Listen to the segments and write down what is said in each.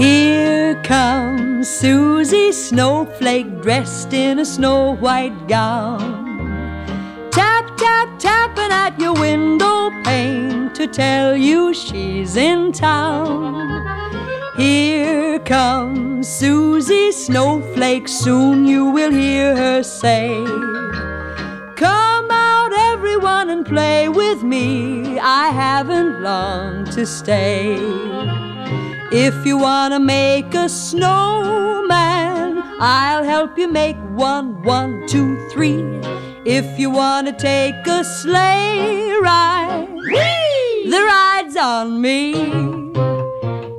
Here comes Susie Snowflake dressed in a snow white gown. Tap, tap, tapping at your window pane to tell you she's in town. Here comes Susie Snowflake, soon you will hear her say, play with me. I haven't long to stay. If you wanna make a snowman, I'll help you make one, one, two, three. If you wanna take a sleigh ride, the ride's on me.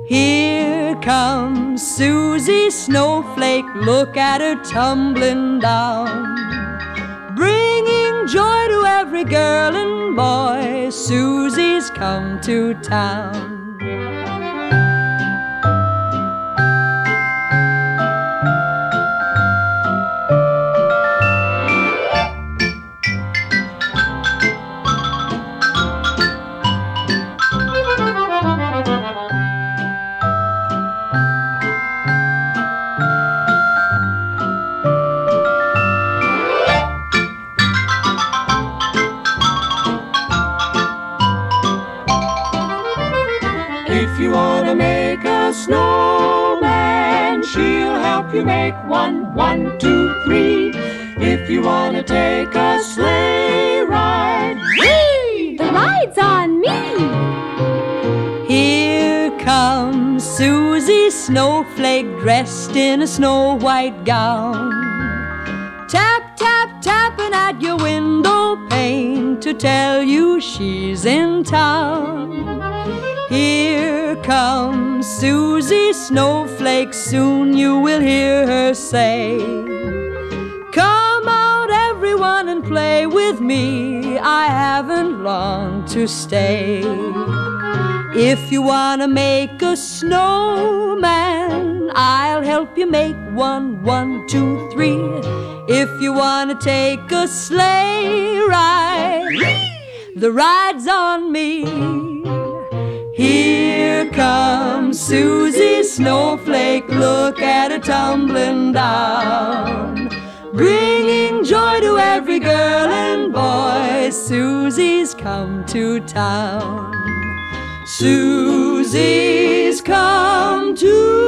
Here comes Susie Snowflake, look at her tumbling down. Bringing joy to every girl Susie's come to town. If you wanna make a snowman, she'll help you make one, one, two, three. If you wanna take a sleigh ride, Whee! The ride's on me! Here comes Susie Snowflake dressed in a snow white gown. Tap, tap, tapping at your window pane to tell you she's in town. Here comes Susie Snowflake, soon you will hear her say, Come out, everyone, and play with me. I haven't long to stay. If you wanna make a snowman, I'll help you make one, one, two, three. If you wanna take a sleigh ride, the ride's on me. Here Susie Snowflake, look at her tumbling down. Bringing joy to every girl and boy, Susie's come to town. Susie's come to.